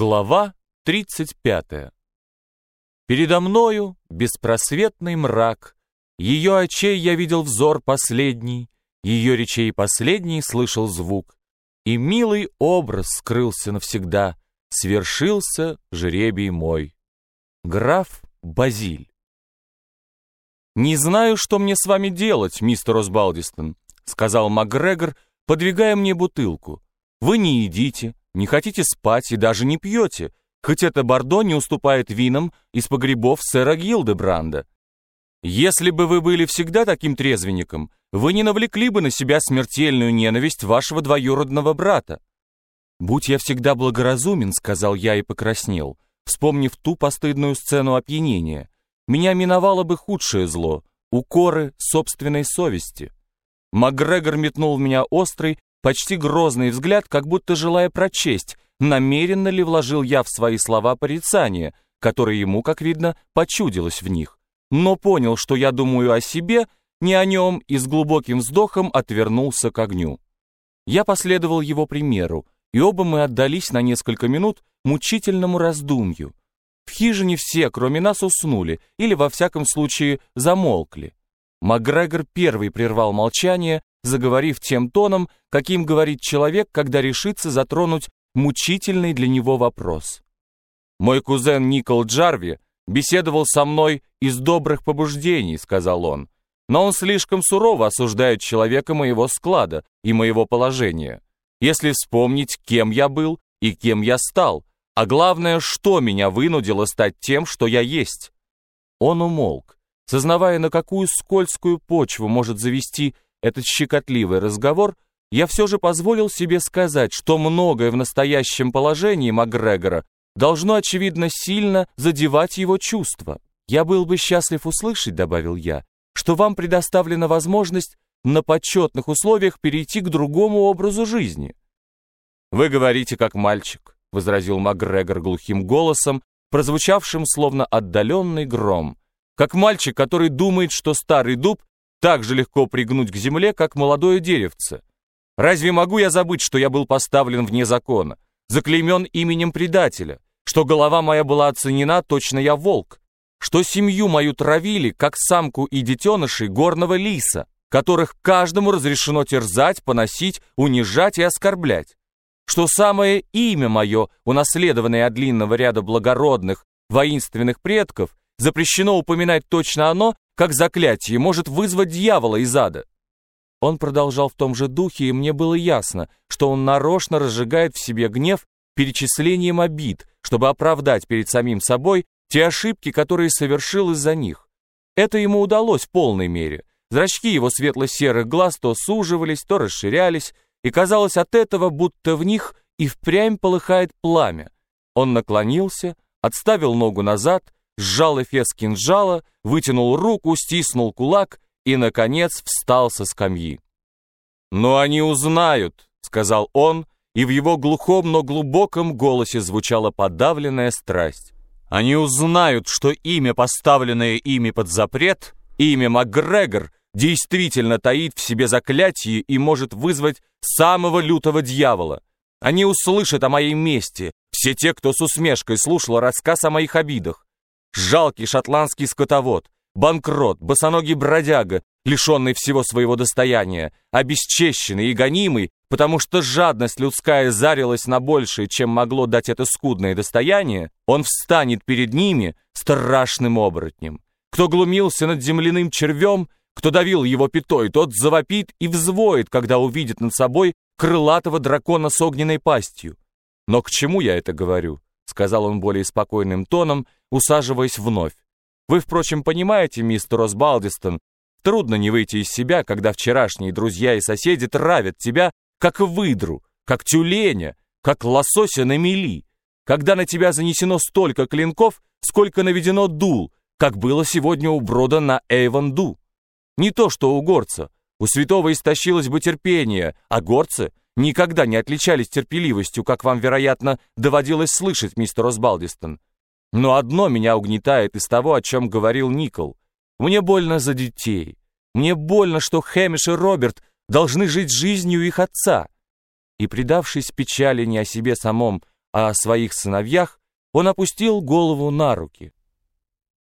Глава 35. Передо мною беспросветный мрак, Ее очей я видел взор последний, Ее речей последний слышал звук, И милый образ скрылся навсегда, Свершился жребий мой. Граф Базиль. «Не знаю, что мне с вами делать, мистер Осбалдистон», сказал МакГрегор, подвигая мне бутылку. «Вы не едите, не хотите спать и даже не пьете, хоть это бордо не уступает винам из погребов сэра Гилдебранда. Если бы вы были всегда таким трезвенником, вы не навлекли бы на себя смертельную ненависть вашего двоюродного брата. «Будь я всегда благоразумен», — сказал я и покраснел, вспомнив ту постыдную сцену опьянения. «Меня миновало бы худшее зло — укоры собственной совести». Макгрегор метнул в меня острый, почти грозный взгляд, как будто желая прочесть, намеренно ли вложил я в свои слова порицание, которое ему, как видно, почудилось в них, но понял, что я думаю о себе, не о нем, и с глубоким вздохом отвернулся к огню. Я последовал его примеру, и оба мы отдались на несколько минут мучительному раздумью. В хижине все, кроме нас, уснули или, во всяком случае, замолкли. Макгрегор первый прервал молчание, заговорив тем тоном, каким говорит человек, когда решится затронуть мучительный для него вопрос. «Мой кузен Никол Джарви беседовал со мной из добрых побуждений», — сказал он, «но он слишком сурово осуждает человека моего склада и моего положения. Если вспомнить, кем я был и кем я стал, а главное, что меня вынудило стать тем, что я есть». Он умолк, сознавая, на какую скользкую почву может завести этот щекотливый разговор, я все же позволил себе сказать, что многое в настоящем положении Макгрегора должно, очевидно, сильно задевать его чувства. «Я был бы счастлив услышать», — добавил я, «что вам предоставлена возможность на почетных условиях перейти к другому образу жизни». «Вы говорите, как мальчик», — возразил Макгрегор глухим голосом, прозвучавшим словно отдаленный гром, «как мальчик, который думает, что старый дуб так же легко пригнуть к земле, как молодое деревце. Разве могу я забыть, что я был поставлен вне закона, заклеймен именем предателя, что голова моя была оценена, точно я волк, что семью мою травили, как самку и детенышей горного лиса, которых каждому разрешено терзать, поносить, унижать и оскорблять, что самое имя мое, унаследованное от длинного ряда благородных, воинственных предков, запрещено упоминать точно оно, как заклятие может вызвать дьявола из ада. Он продолжал в том же духе, и мне было ясно, что он нарочно разжигает в себе гнев перечислением обид, чтобы оправдать перед самим собой те ошибки, которые совершил из-за них. Это ему удалось в полной мере. Зрачки его светло-серых глаз то суживались, то расширялись, и казалось от этого, будто в них и впрямь полыхает пламя. Он наклонился, отставил ногу назад, сжал эфес кинжала, вытянул руку, стиснул кулак и, наконец, встал со скамьи. «Но они узнают», — сказал он, и в его глухом, но глубоком голосе звучала подавленная страсть. «Они узнают, что имя, поставленное ими под запрет, имя Макгрегор, действительно таит в себе заклятие и может вызвать самого лютого дьявола. Они услышат о моей мести, все те, кто с усмешкой слушал рассказ о моих обидах, Жалкий шотландский скотовод, банкрот, босоногий бродяга, лишенный всего своего достояния, обесчещенный и гонимый, потому что жадность людская зарилась на большее, чем могло дать это скудное достояние, он встанет перед ними страшным оборотнем. Кто глумился над земляным червем, кто давил его пятой, тот завопит и взвоет, когда увидит над собой крылатого дракона с огненной пастью. Но к чему я это говорю? Сказал он более спокойным тоном, усаживаясь вновь. Вы, впрочем, понимаете, мистер Осбалдистон, трудно не выйти из себя, когда вчерашние друзья и соседи травят тебя, как выдру, как тюленя, как лосося на мели, когда на тебя занесено столько клинков, сколько наведено дул, как было сегодня у Брода на Эйвон-Ду. Не то что у горца, у святого истощилось бы терпение, а горцы никогда не отличались терпеливостью, как вам, вероятно, доводилось слышать, мистер Осбалдистон. Но одно меня угнетает из того, о чем говорил Никол. Мне больно за детей. Мне больно, что Хэмиш и Роберт должны жить жизнью их отца. И, предавшись печали не о себе самом, а о своих сыновьях он опустил голову на руки.